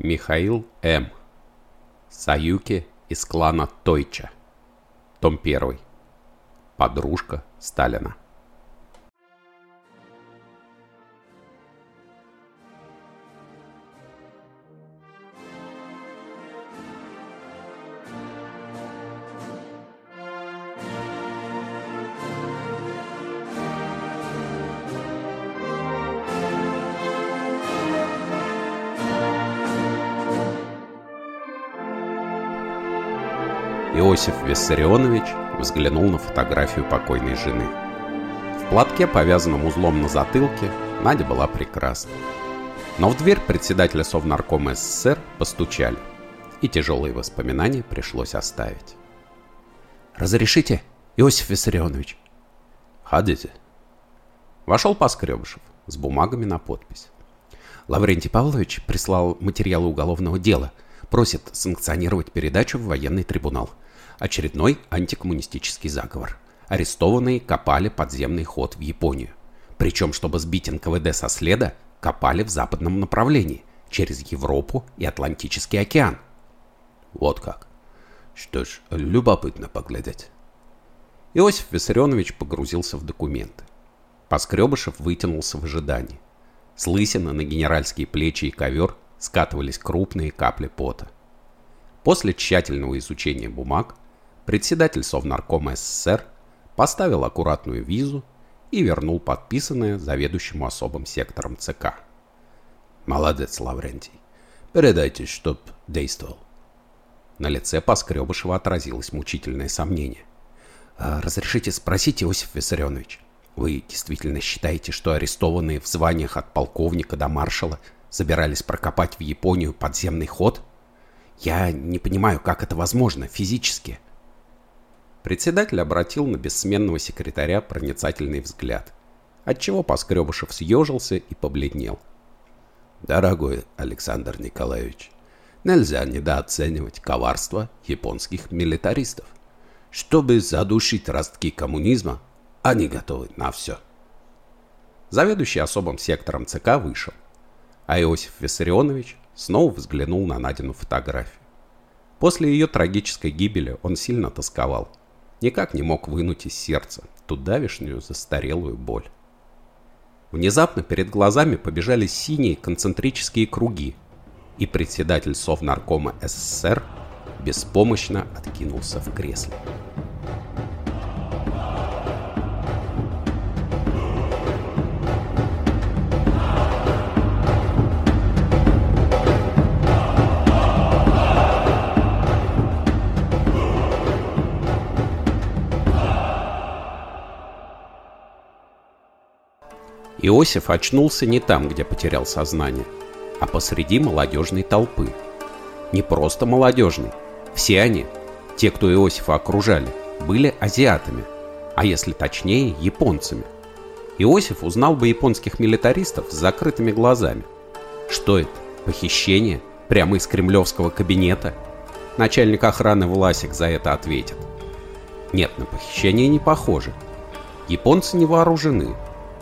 Михаил М. Саюки из клана Тойча. Том 1. Подружка Сталина. Виссарионович взглянул на фотографию покойной жены. В платке, повязанном узлом на затылке, Надя была прекрасна. Но в дверь председателя Совнаркома СССР постучали, и тяжелые воспоминания пришлось оставить. «Разрешите, Иосиф Виссарионович?» «Ходите». Вошел Поскребышев с бумагами на подпись. Лаврентий Павлович прислал материалы уголовного дела, просит санкционировать передачу в военный трибунал. Очередной антикоммунистический заговор. Арестованные копали подземный ход в Японию. Причем, чтобы сбить НКВД со следа, копали в западном направлении, через Европу и Атлантический океан. Вот как. Что ж, любопытно поглядеть. Иосиф Виссарионович погрузился в документы. Поскребышев вытянулся в ожидании. С лысина на генеральские плечи и ковер скатывались крупные капли пота. После тщательного изучения бумаг председатель Совнаркома СССР поставил аккуратную визу и вернул подписанное заведующему особым сектором ЦК. «Молодец, Лаврентий. Передайте, чтоб действовал». На лице Поскребышева отразилось мучительное сомнение. «А «Разрешите спросить, Иосиф Виссарионович, вы действительно считаете, что арестованные в званиях от полковника до маршала собирались прокопать в Японию подземный ход? Я не понимаю, как это возможно физически». Председатель обратил на бессменного секретаря проницательный взгляд, отчего Поскребышев съежился и побледнел. «Дорогой Александр Николаевич, нельзя недооценивать коварство японских милитаристов. Чтобы задушить ростки коммунизма, они готовы на все». Заведующий особым сектором ЦК вышел, а Иосиф Виссарионович снова взглянул на Надину фотографию. После ее трагической гибели он сильно тосковал – никак не мог вынуть из сердца ту давишнюю застарелую боль. Внезапно перед глазами побежали синие концентрические круги, и председатель Совнаркома СССР беспомощно откинулся в кресле. Иосиф очнулся не там, где потерял сознание, а посреди молодежной толпы. Не просто молодежной. Все они, те, кто Иосифа окружали, были азиатами, а если точнее, японцами. Иосиф узнал бы японских милитаристов с закрытыми глазами. Что это? Похищение? Прямо из кремлевского кабинета? Начальник охраны Власик за это ответит. Нет, на похищение не похоже. Японцы не вооружены,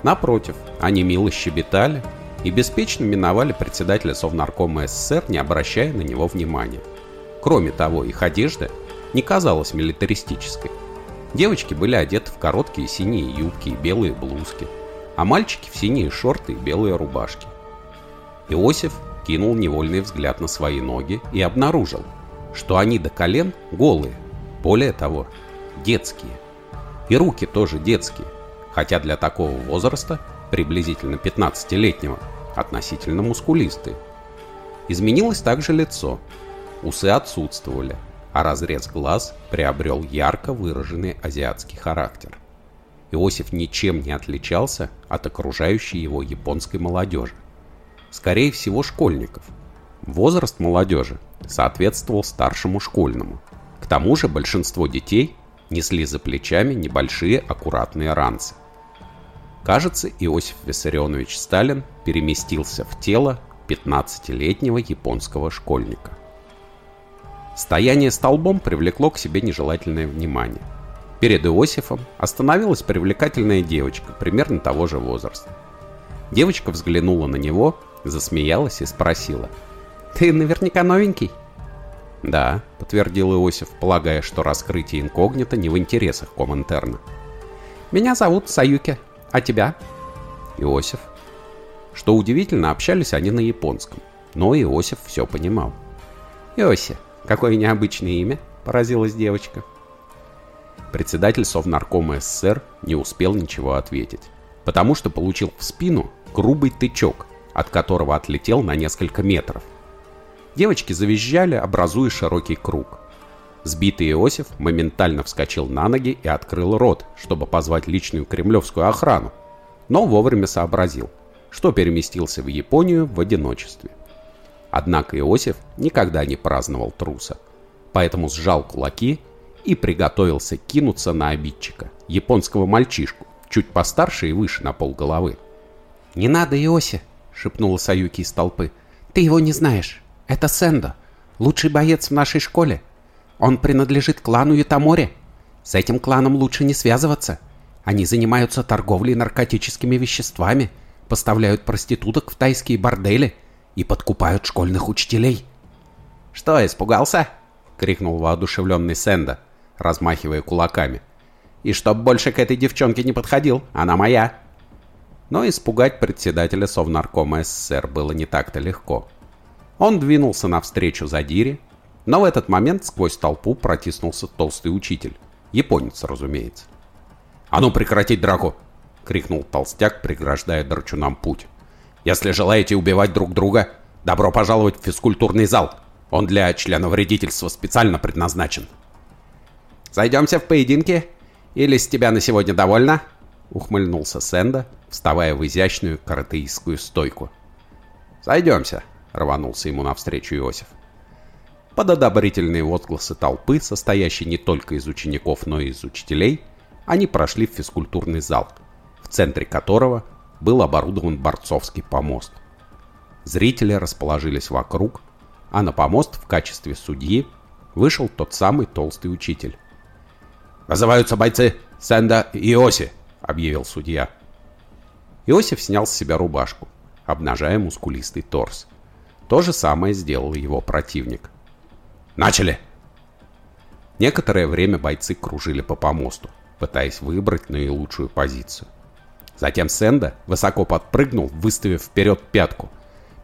Напротив, они мило щебетали и беспечно миновали председателя Совнаркома СССР, не обращая на него внимания. Кроме того, их одежда не казалась милитаристической. Девочки были одеты в короткие синие юбки и белые блузки, а мальчики в синие шорты и белые рубашки. Иосиф кинул невольный взгляд на свои ноги и обнаружил, что они до колен голые, более того, детские. И руки тоже детские – хотя для такого возраста, приблизительно 15-летнего, относительно мускулистые. Изменилось также лицо. Усы отсутствовали, а разрез глаз приобрел ярко выраженный азиатский характер. Иосиф ничем не отличался от окружающей его японской молодежи. Скорее всего, школьников. Возраст молодежи соответствовал старшему школьному. К тому же большинство детей несли за плечами небольшие аккуратные ранцы. Кажется, Иосиф Виссарионович Сталин переместился в тело 15-летнего японского школьника. Стояние столбом привлекло к себе нежелательное внимание. Перед Иосифом остановилась привлекательная девочка примерно того же возраста. Девочка взглянула на него, засмеялась и спросила. Ты наверняка новенький. Да, подтвердил Иосиф, полагая, что раскрытие инкогнито не в интересах Коминтерна. Меня зовут Саюки. А тебя? Иосиф. Что удивительно, общались они на японском, но Иосиф все понимал. Иоси, какое необычное имя, поразилась девочка. Председатель Совнаркома СССР не успел ничего ответить, потому что получил в спину грубый тычок, от которого отлетел на несколько метров. Девочки завизжали, образуя широкий круг. Сбитый Иосиф моментально вскочил на ноги и открыл рот, чтобы позвать личную кремлевскую охрану, но вовремя сообразил, что переместился в Японию в одиночестве. Однако Иосиф никогда не праздновал труса, поэтому сжал кулаки и приготовился кинуться на обидчика, японского мальчишку, чуть постарше и выше на полголовы. «Не надо, Иоси!» — шепнула Саюки из толпы. «Ты его не знаешь. Это Сэндо, лучший боец в нашей школе. Он принадлежит клану Ютамори. С этим кланом лучше не связываться. Они занимаются торговлей наркотическими веществами, поставляют проституток в тайские бордели и подкупают школьных учителей». «Что, испугался?» — крикнул воодушевленный Сэнда, размахивая кулаками. «И чтоб больше к этой девчонке не подходил, она моя!» Но испугать председателя Совнаркома СССР было не так-то легко. Он двинулся навстречу Задире, но в этот момент сквозь толпу протиснулся толстый учитель. Японец, разумеется. «А ну прекратить драку!» — крикнул толстяк, преграждая Дорчунам путь. «Если желаете убивать друг друга, добро пожаловать в физкультурный зал. Он для члена вредительства специально предназначен». «Зайдемся в поединки? Или с тебя на сегодня довольно?» — ухмыльнулся Сэнда, вставая в изящную каратеистскую стойку. «Сойдемся», — рванулся ему навстречу Иосиф. Под одобрительные возгласы толпы, состоящей не только из учеников, но и из учителей, они прошли в физкультурный зал, в центре которого был оборудован борцовский помост. Зрители расположились вокруг, а на помост в качестве судьи вышел тот самый толстый учитель. «Вызываются бойцы Сэнда и Иоси», — объявил судья. Иосиф снял с себя рубашку, обнажая мускулистый торс. То же самое сделал его противник. «Начали!» Некоторое время бойцы кружили по помосту, пытаясь выбрать наилучшую позицию. Затем Сэнда высоко подпрыгнул, выставив вперед пятку.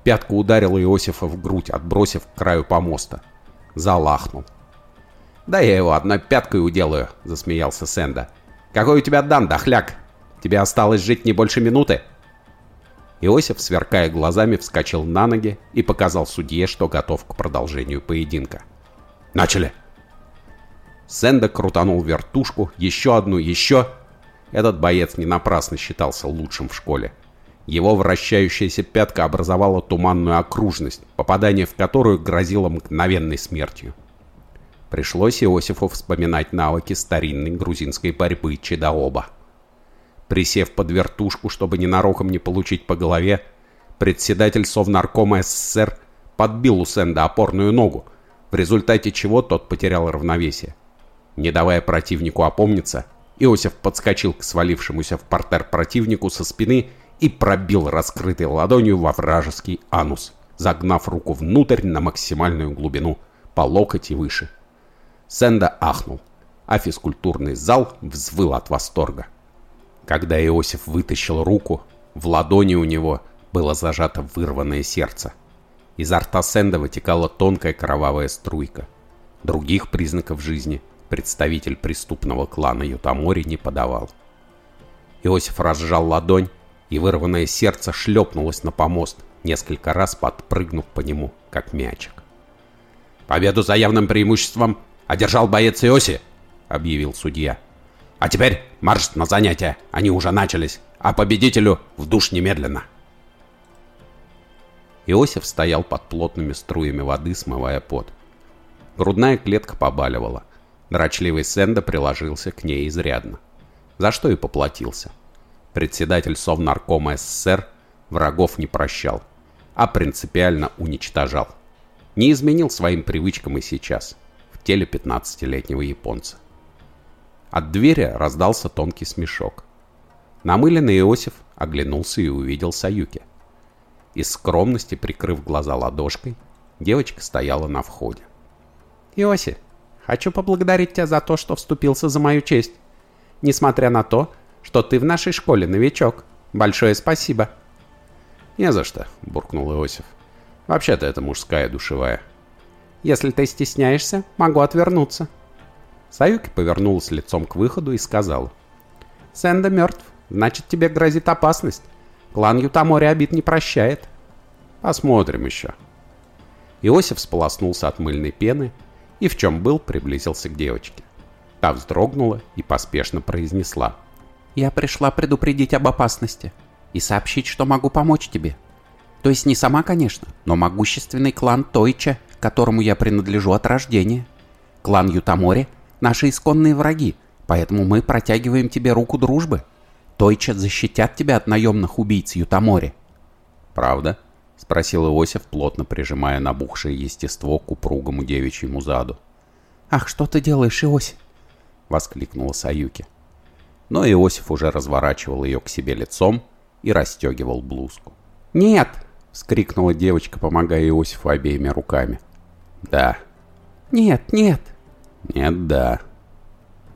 Пятка ударила Иосифа в грудь, отбросив к краю помоста. Залахнул. «Да я его одной пяткой уделаю», — засмеялся Сэнда. «Какой у тебя дан, дохляк?» Тебе осталось жить не больше минуты?» Иосиф, сверкая глазами, вскочил на ноги и показал судье, что готов к продолжению поединка. «Начали!» Сэнда крутанул вертушку, еще одну, еще. Этот боец не напрасно считался лучшим в школе. Его вращающаяся пятка образовала туманную окружность, попадание в которую грозило мгновенной смертью. Пришлось Иосифу вспоминать навыки старинной грузинской борьбы Чедаоба. Присев под вертушку, чтобы ненароком не получить по голове, председатель Совнаркома СССР подбил у Сэнда опорную ногу, в результате чего тот потерял равновесие. Не давая противнику опомниться, Иосиф подскочил к свалившемуся в портер противнику со спины и пробил раскрытой ладонью во вражеский анус, загнав руку внутрь на максимальную глубину, по локоть и выше. Сэнда ахнул, а физкультурный зал взвыл от восторга. Когда Иосиф вытащил руку, в ладони у него было зажато вырванное сердце. Изо рта Сэнда вытекала тонкая кровавая струйка. Других признаков жизни представитель преступного клана Ютамори не подавал. Иосиф разжал ладонь, и вырванное сердце шлепнулось на помост, несколько раз подпрыгнув по нему, как мячик. «Победу за явным преимуществом одержал боец Иоси!» — объявил судья. А теперь марш на занятия, они уже начались, а победителю в душ немедленно. Иосиф стоял под плотными струями воды, смывая пот. Грудная клетка побаливала. Дрочливый Сэнда приложился к ней изрядно. За что и поплатился. Председатель Совнаркома СССР врагов не прощал, а принципиально уничтожал. Не изменил своим привычкам и сейчас, в теле 15-летнего японца. От двери раздался тонкий смешок. Намыленный Иосиф оглянулся и увидел Саюки. Из скромности, прикрыв глаза ладошкой, Девочка стояла на входе. «Иоси, хочу поблагодарить тебя за то, что вступился за мою честь. Несмотря на то, что ты в нашей школе новичок. Большое спасибо». «Не за что», — буркнул Иосиф. «Вообще-то это мужская душевая». «Если ты стесняешься, могу отвернуться». Саюки повернулась лицом к выходу и сказала. «Сэнда мертв, значит тебе грозит опасность. Клан Ютамори обид не прощает». «Посмотрим еще». Иосиф сполоснулся от мыльной пены и в чем был приблизился к девочке. Та вздрогнула и поспешно произнесла. «Я пришла предупредить об опасности и сообщить, что могу помочь тебе. То есть не сама, конечно, но могущественный клан Тойча, которому я принадлежу от рождения. Клан Ютамори – наши исконные враги, поэтому мы протягиваем тебе руку дружбы. Тойча защитят тебя от наемных убийц Ютамори». «Правда?» – спросил Иосиф, плотно прижимая набухшее естество к упругому девичьему заду. «Ах, что ты делаешь, Иосиф?» – воскликнула Саюки. Но Иосиф уже разворачивал ее к себе лицом и расстегивал блузку. «Нет!» — вскрикнула девочка, помогая Иосифу обеими руками. «Да». «Нет, нет». «Нет, да».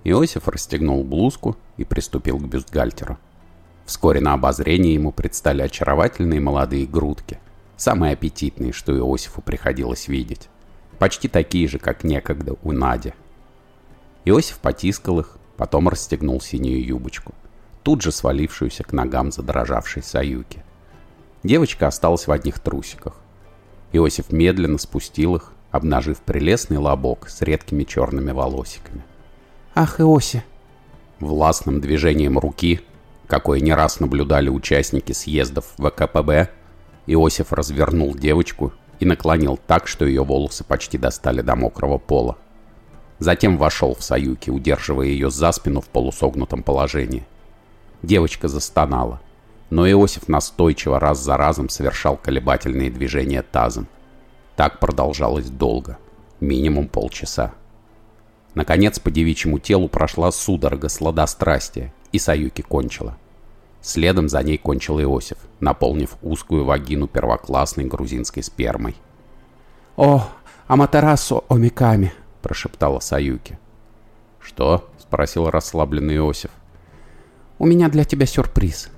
Иосиф расстегнул блузку и приступил к бюстгальтеру. Вскоре на обозрение ему предстали очаровательные молодые грудки, самые аппетитные, что Иосифу приходилось видеть. Почти такие же, как некогда у Нади. Иосиф потискал их, потом расстегнул синюю юбочку тут же свалившуюся к ногам задрожавшей Саюки. Девочка осталась в одних трусиках. Иосиф медленно спустил их, обнажив прелестный лобок с редкими черными волосиками. «Ах, Иоси!» Властным движением руки, какое не раз наблюдали участники съездов ВКПБ, Иосиф развернул девочку и наклонил так, что ее волосы почти достали до мокрого пола. Затем вошел в Саюки, удерживая ее за спину в полусогнутом положении. Девочка застонала. Но Иосиф настойчиво раз за разом совершал колебательные движения тазом. Так продолжалось долго. Минимум полчаса. Наконец по девичьему телу прошла судорога сладострастия, и Саюки кончила. Следом за ней кончил Иосиф, наполнив узкую вагину первоклассной грузинской спермой. «О, Аматерасо Омиками!» – прошептала Саюки. «Что?» – спросил расслабленный Иосиф. У меня для тебя сюрприз».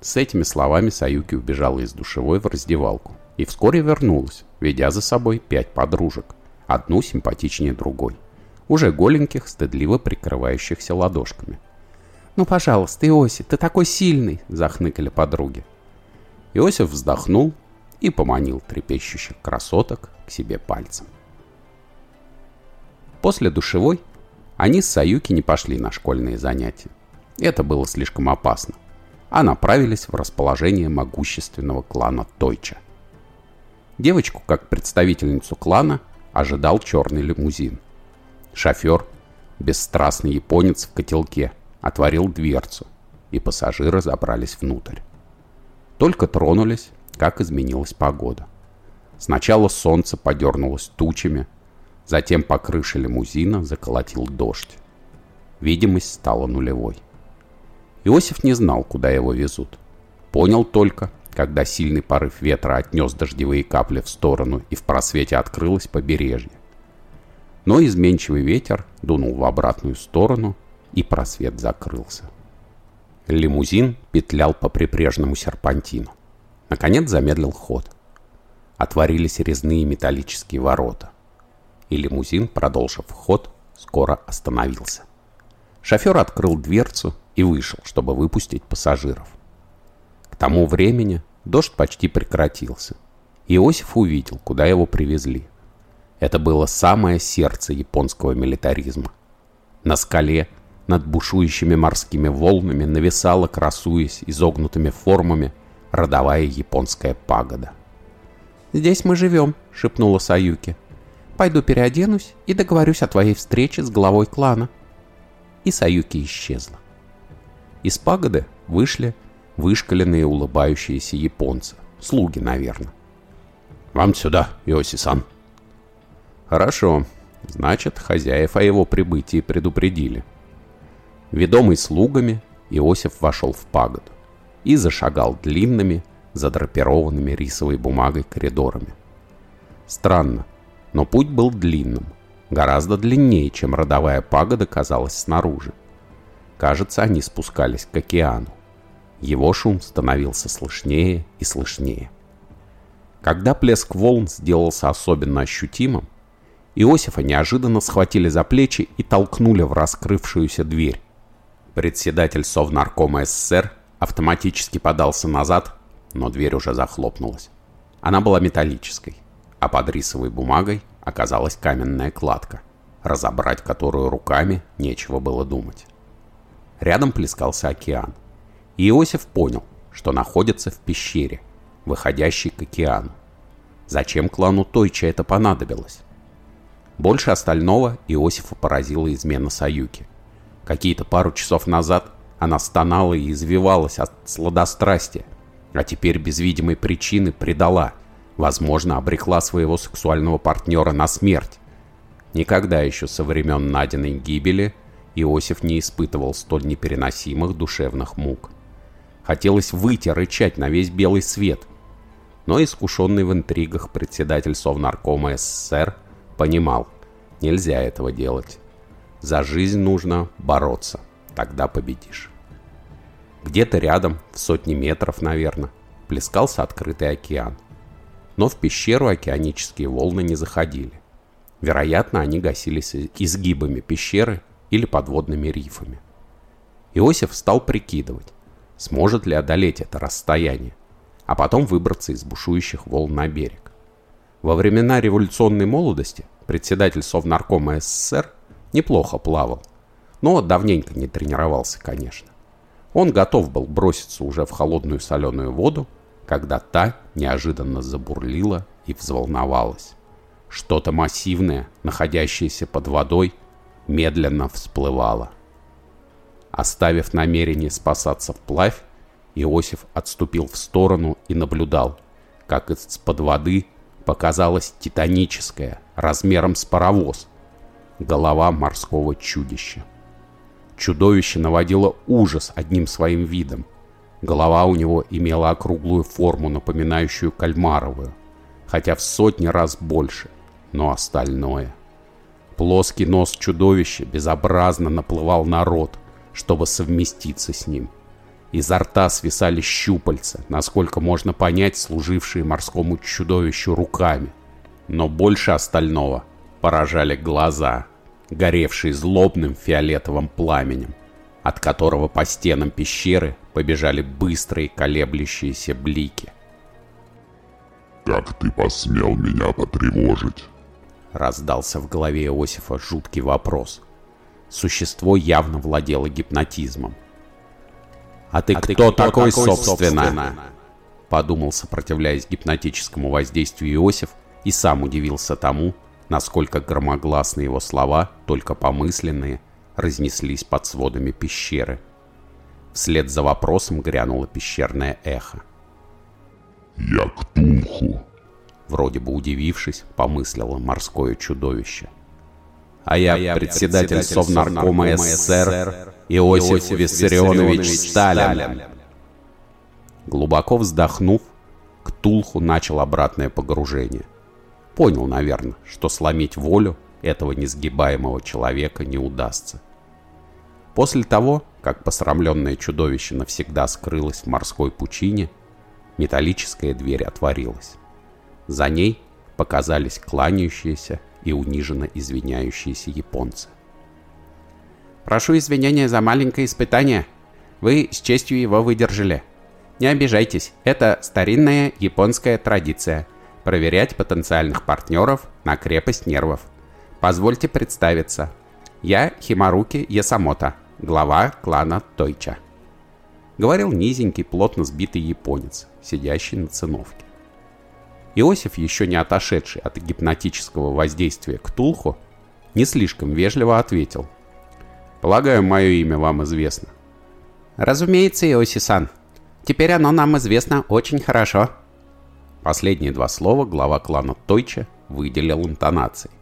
С этими словами Саюки убежала из душевой в раздевалку и вскоре вернулась, ведя за собой пять подружек, одну симпатичнее другой, уже голеньких, стыдливо прикрывающихся ладошками. «Ну, пожалуйста, Иосиф, ты такой сильный!» – захныкали подруги. Иосиф вздохнул и поманил трепещущих красоток к себе пальцем. После душевой они с Саюки не пошли на школьные занятия. Это было слишком опасно, а направились в расположение могущественного клана Тойча. Девочку, как представительницу клана, ожидал черный лимузин. Шофер, бесстрастный японец в котелке, отворил дверцу, и пассажиры забрались внутрь. Только тронулись, как изменилась погода. Сначала солнце подернулось тучами, затем по крыше лимузина заколотил дождь. Видимость стала нулевой. Иосиф не знал, куда его везут. Понял только, когда сильный порыв ветра отнес дождевые капли в сторону и в просвете открылось побережье. Но изменчивый ветер дунул в обратную сторону, и просвет закрылся. Лимузин петлял по прибрежному серпантину. Наконец замедлил ход. Отворились резные металлические ворота. И лимузин, продолжив ход, скоро остановился. Шофер открыл дверцу и вышел, чтобы выпустить пассажиров. К тому времени дождь почти прекратился. Иосиф увидел, куда его привезли. Это было самое сердце японского милитаризма. На скале над бушующими морскими волнами нависала, красуясь изогнутыми формами, родовая японская пагода. «Здесь мы живем», — шепнула Саюки. «Пойду переоденусь и договорюсь о твоей встрече с главой клана». И Саюки исчезла. Из пагоды вышли вышкаленные улыбающиеся японцы. Слуги, наверное. «Вам сюда, Иоси-сан». «Хорошо. Значит, хозяев о его прибытии предупредили». Ведомый слугами, Иосиф вошел в пагоду и зашагал длинными, задрапированными рисовой бумагой коридорами. Странно, но путь был длинным, гораздо длиннее, чем родовая пагода казалась снаружи. Кажется, они спускались к океану. Его шум становился слышнее и слышнее. Когда плеск волн сделался особенно ощутимым, Иосифа неожиданно схватили за плечи и толкнули в раскрывшуюся дверь. Председатель Совнаркома СССР автоматически подался назад, но дверь уже захлопнулась. Она была металлической, а под рисовой бумагой оказалась каменная кладка, разобрать которую руками нечего было думать. Рядом плескался океан. И Иосиф понял, что находится в пещере, выходящей к океану. Зачем клану Тойча это понадобилось? Больше остального Иосифа поразила измена Саюки. Какие-то пару часов назад она стонала и извивалась от сладострастия, а теперь без видимой причины предала, возможно, обрекла своего сексуального партнера на смерть. Никогда еще со времен Надиной гибели Иосиф не испытывал столь непереносимых душевных мук. Хотелось выйти, рычать на весь белый свет. Но искушенный в интригах председатель Совнаркома СССР понимал, нельзя этого делать. За жизнь нужно бороться, тогда победишь. Где-то рядом, в сотни метров, наверное, плескался открытый океан. Но в пещеру океанические волны не заходили. Вероятно, они гасились изгибами пещеры или подводными рифами. Иосиф стал прикидывать, сможет ли одолеть это расстояние, а потом выбраться из бушующих волн на берег. Во времена революционной молодости председатель Совнаркома СССР неплохо плавал, но давненько не тренировался, конечно. Он готов был броситься уже в холодную соленую воду, когда та неожиданно забурлила и взволновалась. Что-то массивное, находящееся под водой, медленно всплывала. Оставив намерение спасаться вплавь, Иосиф отступил в сторону и наблюдал, как из-под воды показалась титаническая, размером с паровоз, голова морского чудища. Чудовище наводило ужас одним своим видом. Голова у него имела округлую форму, напоминающую кальмаровую, хотя в сотни раз больше, но остальное – Плоский нос чудовища безобразно наплывал на рот, чтобы совместиться с ним. Изо рта свисали щупальца, насколько можно понять, служившие морскому чудовищу руками. Но больше остального поражали глаза, горевшие злобным фиолетовым пламенем, от которого по стенам пещеры побежали быстрые колеблющиеся блики. «Как ты посмел меня потревожить?» Раздался в голове Иосифа жуткий вопрос. Существо явно владело гипнотизмом. «А ты, а кто, ты кто такой, такой собственно?» собственно? Подумал, сопротивляясь гипнотическому воздействию Иосиф, и сам удивился тому, насколько громогласны его слова, только помысленные, разнеслись под сводами пещеры. Вслед за вопросом грянуло пещерное эхо. «Я Ктулху», Вроде бы удивившись, помыслило морское чудовище. А я, а я председатель, председатель Совнаркома СССР Иосиф Виссарионович Сталин. Глубоко вздохнув, Ктулху начал обратное погружение. Понял, наверное, что сломить волю этого несгибаемого человека не удастся. После того, как посрамленное чудовище навсегда скрылось в морской пучине, металлическая дверь отворилась. За ней показались кланяющиеся и униженно извиняющиеся японцы. «Прошу извинения за маленькое испытание. Вы с честью его выдержали. Не обижайтесь, это старинная японская традиция – проверять потенциальных партнеров на крепость нервов. Позвольте представиться. Я Химаруки Ясамото, глава клана Тойча. Говорил низенький, плотно сбитый японец, сидящий на циновке. Иосиф, еще не отошедший от гипнотического воздействия к Тулху, не слишком вежливо ответил. «Полагаю, мое имя вам известно». «Разумеется, Иоси-сан. Теперь оно нам известно очень хорошо». Последние два слова глава клана Тойча выделил интонацией.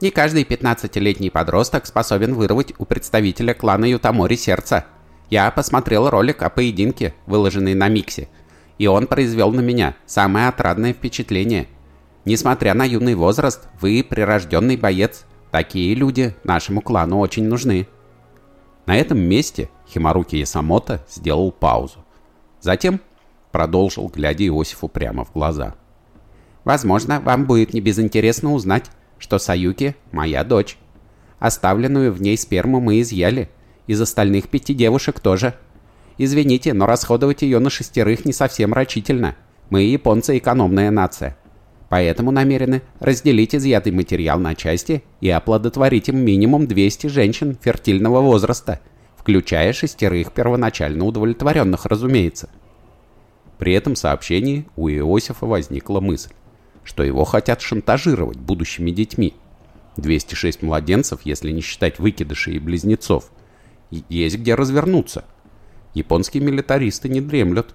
«Не каждый 15-летний подросток способен вырвать у представителя клана Ютамори сердце. Я посмотрел ролик о поединке, выложенный на Миксе, и он произвел на меня самое отрадное впечатление. Несмотря на юный возраст, вы прирожденный боец. Такие люди нашему клану очень нужны. На этом месте Химаруки Ясамото сделал паузу. Затем продолжил, глядя Иосифу прямо в глаза. «Возможно, вам будет небезынтересно узнать, что Саюки — моя дочь. Оставленную в ней сперму мы изъяли. Из остальных пяти девушек тоже. Извините, но расходовать ее на шестерых не совсем рачительно. Мы, японцы, экономная нация. Поэтому намерены разделить изъятый материал на части и оплодотворить им минимум 200 женщин фертильного возраста, включая шестерых первоначально удовлетворенных, разумеется. При этом сообщении у Иосифа возникла мысль, что его хотят шантажировать будущими детьми. 206 младенцев, если не считать выкидышей и близнецов. Есть где развернуться. Японские милитаристы не дремлют.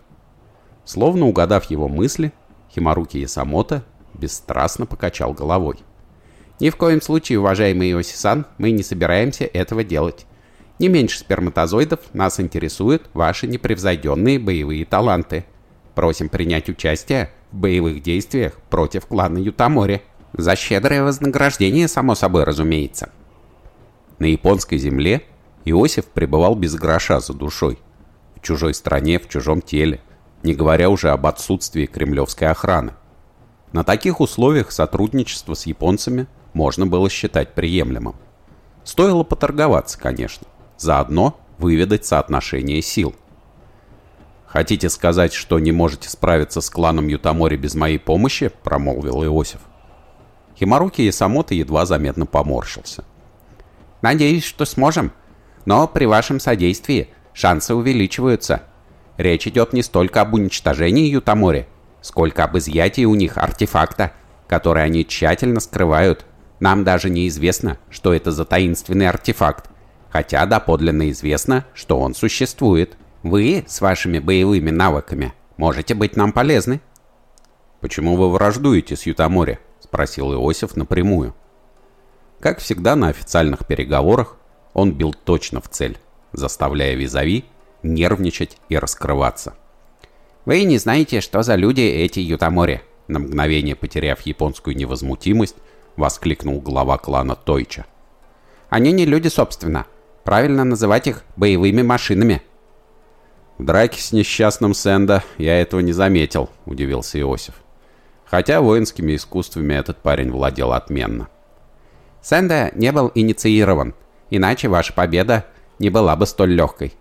Словно угадав его мысли, Химаруки Ясамото бесстрастно покачал головой. «Ни в коем случае, уважаемый Иоси-сан, мы не собираемся этого делать. Не меньше сперматозоидов нас интересуют ваши непревзойденные боевые таланты. Просим принять участие в боевых действиях против клана Ютамори. За щедрое вознаграждение, само собой разумеется». На японской земле Иосиф пребывал без гроша за душой. В чужой стране, в чужом теле, не говоря уже об отсутствии кремлевской охраны. На таких условиях сотрудничество с японцами можно было считать приемлемым. Стоило поторговаться, конечно. Заодно выведать соотношение сил. «Хотите сказать, что не можете справиться с кланом Ютамори без моей помощи?» – промолвил Иосиф. Химаруки Ясамото едва заметно поморщился. «Надеюсь, что сможем. Но при вашем содействии шансы увеличиваются. Речь идет не столько об уничтожении Ютамори, сколько об изъятии у них артефакта, который они тщательно скрывают. Нам даже неизвестно, что это за таинственный артефакт, хотя доподлинно известно, что он существует. Вы с вашими боевыми навыками можете быть нам полезны. «Почему вы враждуете с Ютамори?» – спросил Иосиф напрямую. Как всегда на официальных переговорах, он бил точно в цель, заставляя визави нервничать и раскрываться. Вы не знаете, что за люди эти Ютамори?» На мгновение потеряв японскую невозмутимость, воскликнул глава клана Тойча. «Они не люди, собственно. Правильно называть их боевыми машинами». «В драке с несчастным Сэнда я этого не заметил», — удивился Иосиф. Хотя воинскими искусствами этот парень владел отменно. «Сэнда не был инициирован, иначе ваша победа не была бы столь легкой».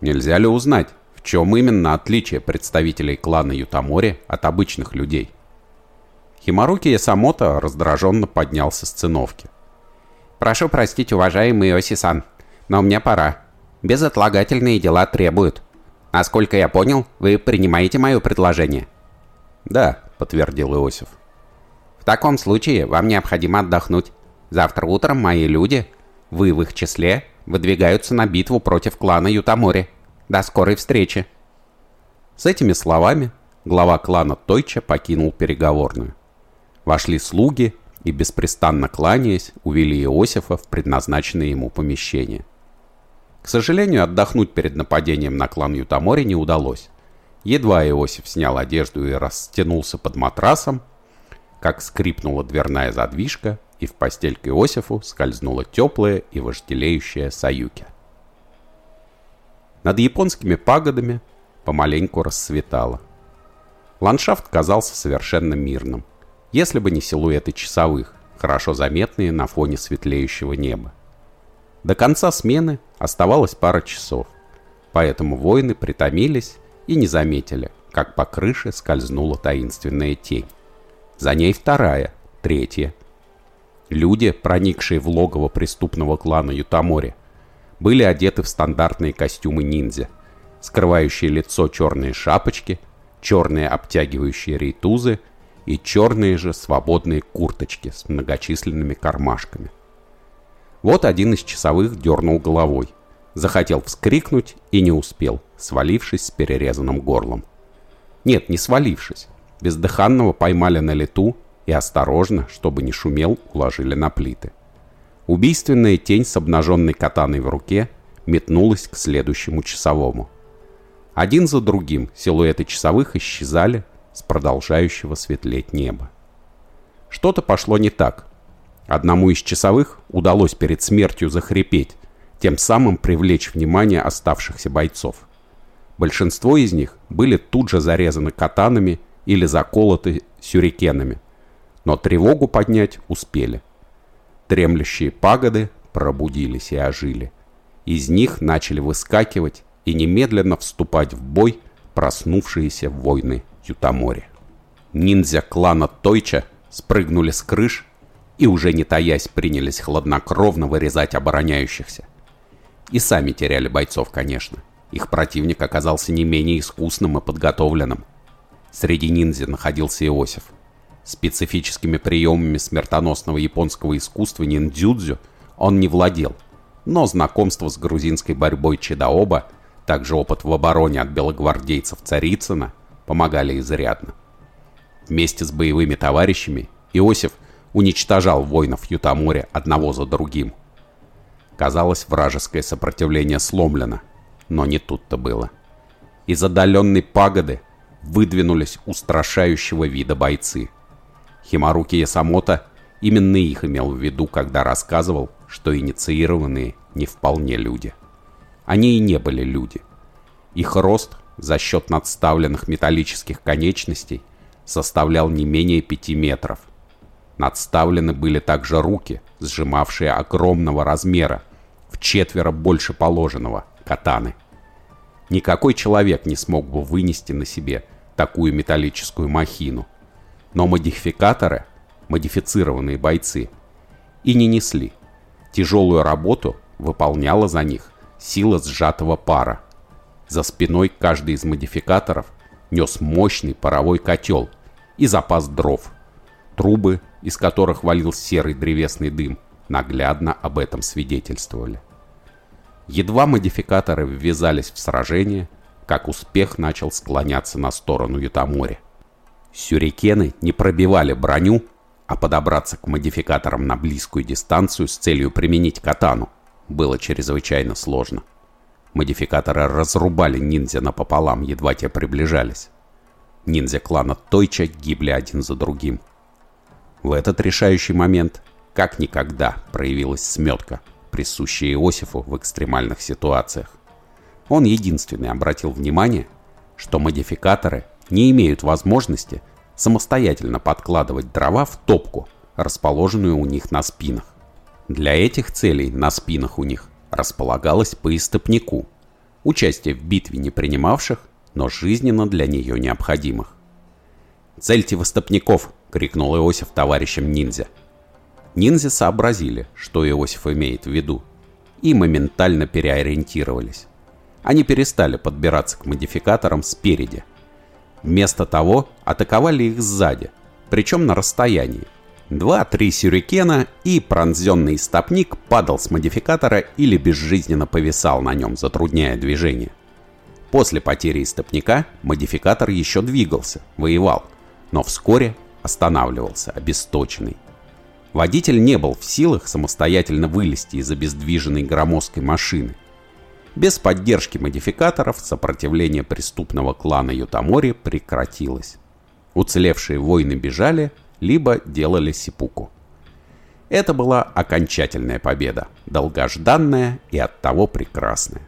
«Нельзя ли узнать, чем именно отличие представителей клана Ютамори от обычных людей? Химаруки Ясамото раздраженно поднялся с циновки. «Прошу простить, уважаемый Оси-сан, но мне пора. Безотлагательные дела требуют. Насколько я понял, вы принимаете мое предложение?» «Да», — подтвердил Иосиф. «В таком случае вам необходимо отдохнуть. Завтра утром мои люди, вы в их числе, выдвигаются на битву против клана Ютамори. До скорой встречи!» С этими словами глава клана Тойча покинул переговорную. Вошли слуги и, беспрестанно кланяясь, увели Иосифа в предназначенное ему помещение. К сожалению, отдохнуть перед нападением на клан Ютамори не удалось. Едва Иосиф снял одежду и растянулся под матрасом, как скрипнула дверная задвижка, и в постель к Иосифу скользнула теплая и вожделеющая Саюки. Над японскими пагодами помаленьку рассветало. Ландшафт казался совершенно мирным, если бы не силуэты часовых, хорошо заметные на фоне светлеющего неба. До конца смены оставалось пара часов, поэтому воины притомились и не заметили, как по крыше скользнула таинственная тень. За ней вторая, третья. Люди, проникшие в логово преступного клана Ютамори, были одеты в стандартные костюмы ниндзя, скрывающие лицо черные шапочки, черные обтягивающие рейтузы и черные же свободные курточки с многочисленными кармашками. Вот один из часовых дернул головой, захотел вскрикнуть и не успел, свалившись с перерезанным горлом. Нет, не свалившись. Бездыханного поймали на лету и осторожно, чтобы не шумел, уложили на плиты. Убийственная тень с обнаженной катаной в руке метнулась к следующему часовому. Один за другим силуэты часовых исчезали с продолжающего светлеть неба. Что-то пошло не так. Одному из часовых удалось перед смертью захрипеть, тем самым привлечь внимание оставшихся бойцов. Большинство из них были тут же зарезаны катанами или заколоты сюрикенами, но тревогу поднять успели. Тремлющие пагоды пробудились и ожили. Из них начали выскакивать и немедленно вступать в бой проснувшиеся войны Ютамори. Ниндзя клана Тойча спрыгнули с крыш и уже не таясь принялись хладнокровно вырезать обороняющихся. И сами теряли бойцов, конечно. Их противник оказался не менее искусным и подготовленным. Среди ниндзя находился Иосиф. Специфическими приемами смертоносного японского искусства ниндзюдзю он не владел, но знакомство с грузинской борьбой Чедаоба, также опыт в обороне от белогвардейцев Царицына, помогали изрядно. Вместе с боевыми товарищами Иосиф уничтожал воинов Ютаморя одного за другим. Казалось, вражеское сопротивление сломлено, но не тут-то было. Из отдаленной пагоды выдвинулись устрашающего вида бойцы. Химаруки Ясамота именно их имел в виду, когда рассказывал, что инициированные не вполне люди. Они и не были люди. Их рост за счет надставленных металлических конечностей составлял не менее пяти метров. Надставлены были также руки, сжимавшие огромного размера, в четверо больше положенного, катаны. Никакой человек не смог бы вынести на себе такую металлическую махину. Но модификаторы, модифицированные бойцы, и не несли. Тяжелую работу выполняла за них сила сжатого пара. За спиной каждый из модификаторов нес мощный паровой котел и запас дров. Трубы, из которых валил серый древесный дым, наглядно об этом свидетельствовали. Едва модификаторы ввязались в сражение, как успех начал склоняться на сторону Ютамори. Сюрикены не пробивали броню, а подобраться к модификаторам на близкую дистанцию с целью применить катану было чрезвычайно сложно. Модификаторы разрубали ниндзя напополам, едва те приближались. Ниндзя клана Тойча гибли один за другим. В этот решающий момент, как никогда, проявилась сметка, присущая Иосифу в экстремальных ситуациях. Он единственный обратил внимание, что модификаторы не имеют возможности самостоятельно подкладывать дрова в топку, расположенную у них на спинах. Для этих целей на спинах у них располагалось по истопнику, участие в битве не принимавших, но жизненно для нее необходимых. «Цельте востопников!» — крикнул Иосиф товарищам ниндзя. Ниндзя сообразили, что Иосиф имеет в виду, и моментально переориентировались. Они перестали подбираться к модификаторам спереди. Вместо того атаковали их сзади, причем на расстоянии. Два-три сюрикена и пронзенный стопник падал с модификатора или безжизненно повисал на нем, затрудняя движение. После потери истопника модификатор еще двигался, воевал, но вскоре останавливался, обесточенный. Водитель не был в силах самостоятельно вылезти из обездвиженной громоздкой машины. Без поддержки модификаторов сопротивление преступного клана Ютамори прекратилось. Уцелевшие воины бежали, либо делали сипуку. Это была окончательная победа, долгожданная и оттого прекрасная.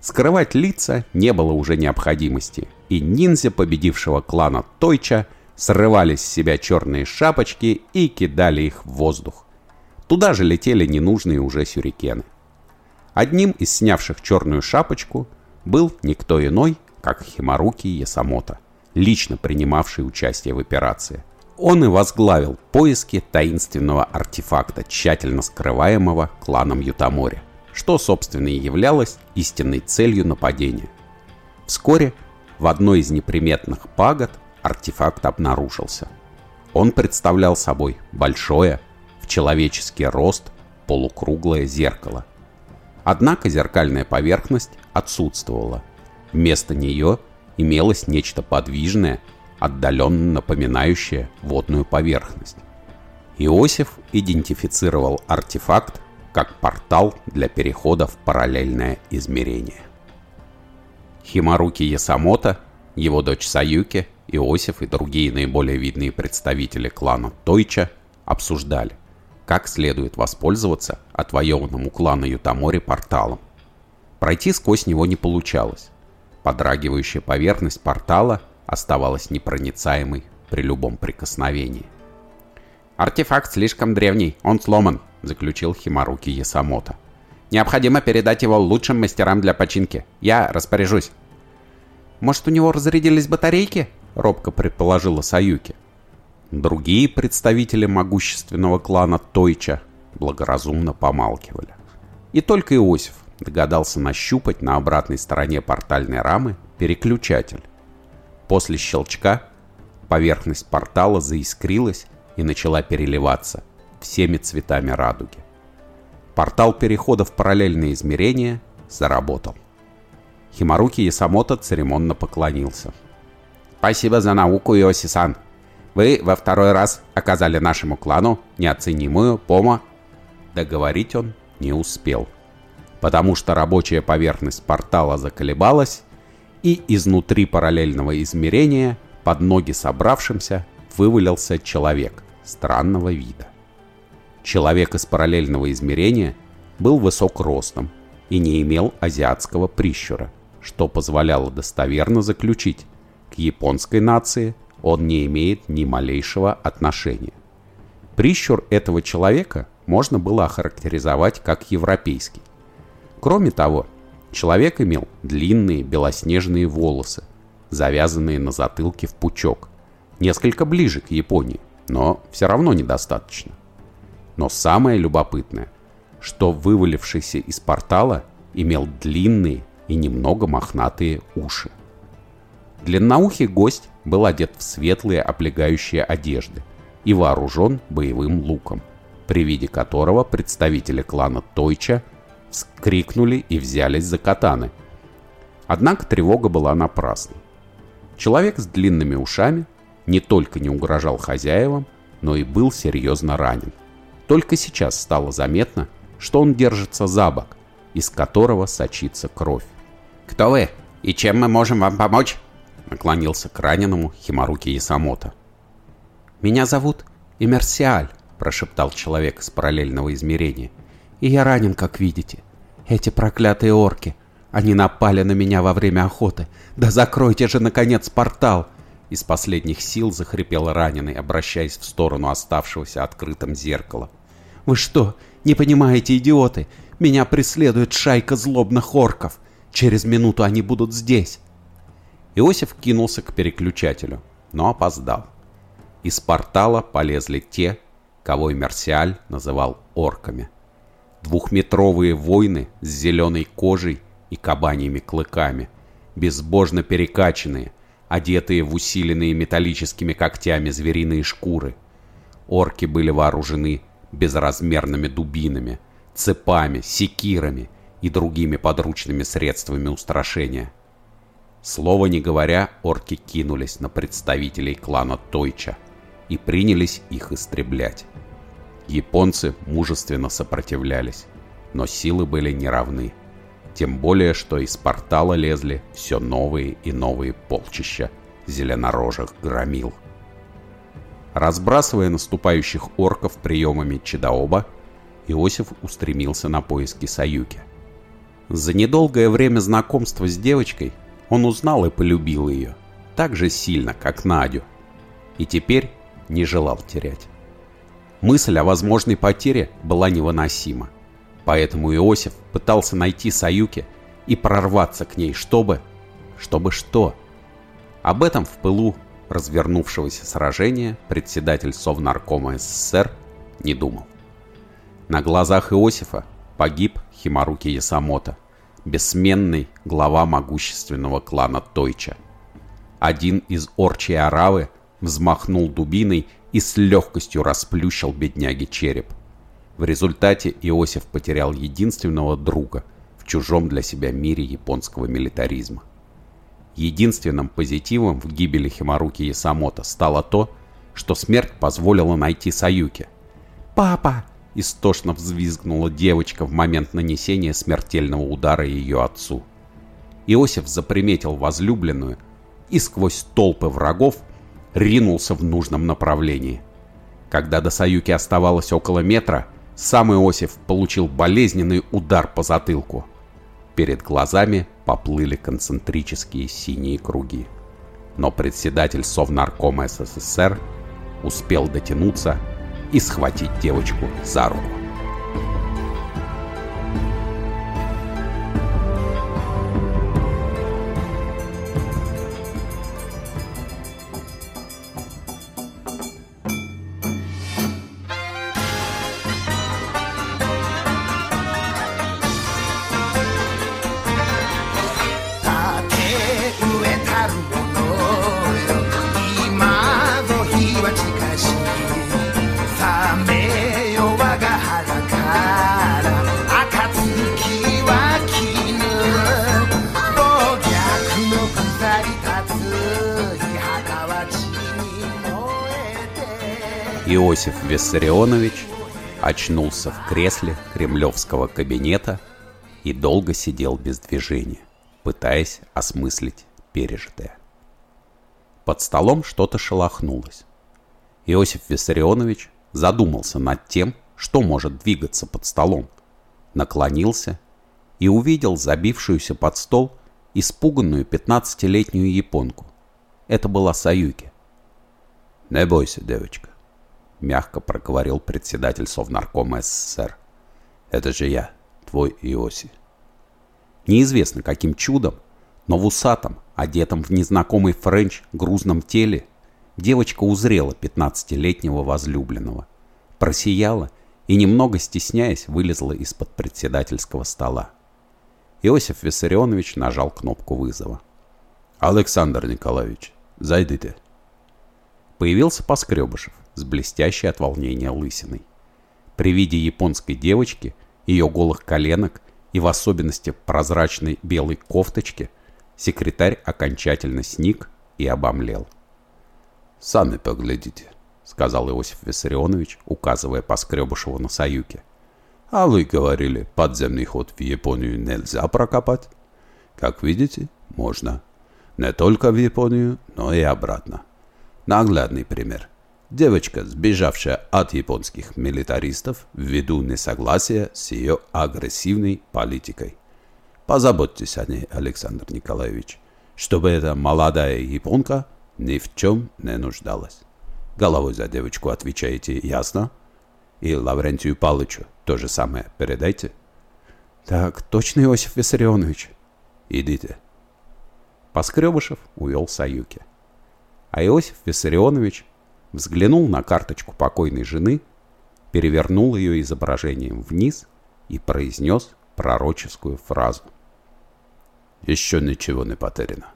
Скрывать лица не было уже необходимости, и ниндзя победившего клана Тойча срывали с себя черные шапочки и кидали их в воздух. Туда же летели ненужные уже сюрикены. Одним из снявших черную шапочку был никто иной, как Химаруки Ясамото, лично принимавший участие в операции. Он и возглавил поиски таинственного артефакта, тщательно скрываемого кланом Ютамори, что, собственно, и являлось истинной целью нападения. Вскоре в одной из неприметных пагод артефакт обнаружился. Он представлял собой большое, в человеческий рост, полукруглое зеркало. Однако зеркальная поверхность отсутствовала. Вместо нее имелось нечто подвижное отдаленно напоминающее водную поверхность. Иосиф идентифицировал артефакт как портал для перехода в параллельное измерение. Химаруки Ясамото, его дочь Саюки, Иосиф и другие наиболее видные представители клана Тойча обсуждали, как следует воспользоваться отвоеванным у клана Ютамори порталом. Пройти сквозь него не получалось. Подрагивающая поверхность портала оставалась непроницаемой при любом прикосновении. «Артефакт слишком древний, он сломан», — заключил Химаруки Ясамото. «Необходимо передать его лучшим мастерам для починки. Я распоряжусь». «Может, у него разрядились батарейки?» — робко предположила Саюки. Другие представители могущественного клана Тойча благоразумно помалкивали. И только Иосиф догадался нащупать на обратной стороне портальной рамы переключатель. После щелчка поверхность портала заискрилась и начала переливаться всеми цветами радуги. Портал перехода в параллельные измерения заработал. Химаруки Ясамото церемонно поклонился. «Спасибо за науку, Иоси-сан. Вы во второй раз оказали нашему клану неоценимую помощь». Договорить он не успел, потому что рабочая поверхность портала заколебалась, и изнутри параллельного измерения под ноги собравшимся вывалился человек странного вида. Человек из параллельного измерения был высок ростом и не имел азиатского прищура, что позволяло достоверно заключить, к японской нации он не имеет ни малейшего отношения. Прищур этого человека можно было охарактеризовать как европейский. Кроме того, человек имел длинные белоснежные волосы, завязанные на затылке в пучок, несколько ближе к Японии, но все равно недостаточно. Но самое любопытное, что вывалившийся из портала имел длинные и немного мохнатые уши. Длинноухий гость был одет в светлые облегающие одежды и вооружен боевым луком, при виде которого представители клана Тойча вскрикнули и взялись за катаны. Однако тревога была напрасна. Человек с длинными ушами не только не угрожал хозяевам, но и был серьезно ранен. Только сейчас стало заметно, что он держится за бок, из которого сочится кровь. «Кто вы? И чем мы можем вам помочь?» Наклонился к раненому Химаруки Ясамото. «Меня зовут Имерсиаль», — прошептал человек из параллельного измерения. «И я ранен, как видите. Эти проклятые орки, они напали на меня во время охоты. Да закройте же, наконец, портал!» Из последних сил захрипел раненый, обращаясь в сторону оставшегося открытым зеркала. «Вы что, не понимаете, идиоты? Меня преследует шайка злобных орков. Через минуту они будут здесь». Иосиф кинулся к переключателю, но опоздал. Из портала полезли те, кого Мерсиаль называл орками. Двухметровые воины с зеленой кожей и кабаньими клыками, безбожно перекачанные, одетые в усиленные металлическими когтями звериные шкуры. Орки были вооружены безразмерными дубинами, цепами, секирами и другими подручными средствами устрашения. Слово не говоря, орки кинулись на представителей клана Тойча и принялись их истреблять. Японцы мужественно сопротивлялись, но силы были неравны. Тем более, что из портала лезли все новые и новые полчища зеленорожих громил. Разбрасывая наступающих орков приемами Чедаоба, Иосиф устремился на поиски Саюки. За недолгое время знакомства с девочкой он узнал и полюбил ее, так же сильно, как Надю, и теперь не желал терять. Мысль о возможной потере была невыносима. Поэтому Иосиф пытался найти Саюки и прорваться к ней, чтобы... Чтобы что? Об этом в пылу развернувшегося сражения председатель Совнаркома СССР не думал. На глазах Иосифа погиб Химаруки Ясамото, бессменный глава могущественного клана Тойча. Один из Орчи Аравы взмахнул дубиной и с легкостью расплющил бедняги череп. В результате Иосиф потерял единственного друга в чужом для себя мире японского милитаризма. Единственным позитивом в гибели Химаруки Ясамото стало то, что смерть позволила найти Саюки. «Папа!» – истошно взвизгнула девочка в момент нанесения смертельного удара ее отцу. Иосиф заприметил возлюбленную и сквозь толпы врагов ринулся в нужном направлении. Когда до Саюки оставалось около метра, сам Иосиф получил болезненный удар по затылку. Перед глазами поплыли концентрические синие круги. Но председатель Совнаркома СССР успел дотянуться и схватить девочку за руку. Виссарионович очнулся в кресле кремлевского кабинета и долго сидел без движения, пытаясь осмыслить пережитое. Под столом что-то шелохнулось. Иосиф Виссарионович задумался над тем, что может двигаться под столом, наклонился и увидел забившуюся под стол испуганную 15-летнюю японку. Это была Саюки. «Не бойся, девочка. — мягко проговорил председатель Совнаркома СССР. «Это же я, твой Иоси». Неизвестно каким чудом, но в усатом, одетом в незнакомый френч грузном теле, девочка узрела 15-летнего возлюбленного, просияла и, немного стесняясь, вылезла из-под председательского стола. Иосиф Виссарионович нажал кнопку вызова. «Александр Николаевич, зайдите». Появился Поскребышев с блестящей от волнения лысиной. При виде японской девочки, ее голых коленок и в особенности прозрачной белой кофточки, секретарь окончательно сник и обомлел. «Сами поглядите», — сказал Иосиф Виссарионович, указывая Поскребышеву на Саюке. «А вы говорили, подземный ход в Японию нельзя прокопать? Как видите, можно. Не только в Японию, но и обратно. Наглядный пример. Девочка, сбежавшая от японских милитаристов ввиду несогласия с ее агрессивной политикой. Позаботьтесь о ней, Александр Николаевич, чтобы эта молодая японка ни в чем не нуждалась. Головой за девочку отвечаете, ясно? И Лаврентию Павловичу то же самое передайте. Так, точно, Иосиф Виссарионович. Идите. Поскребышев увел Саюки. А Иосиф Виссарионович взглянул на карточку покойной жены, перевернул ее изображением вниз и произнес пророческую фразу. «Еще ничего не потеряно.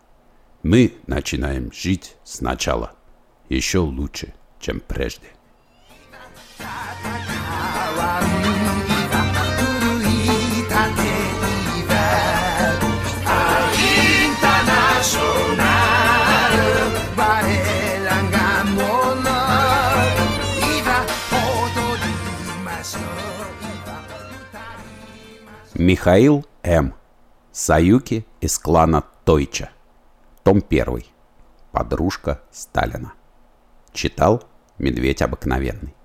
Мы начинаем жить сначала, еще лучше, чем прежде». Михаил М. Саюки из клана Тойча. Том 1. Подружка Сталина. Читал Медведь обыкновенный.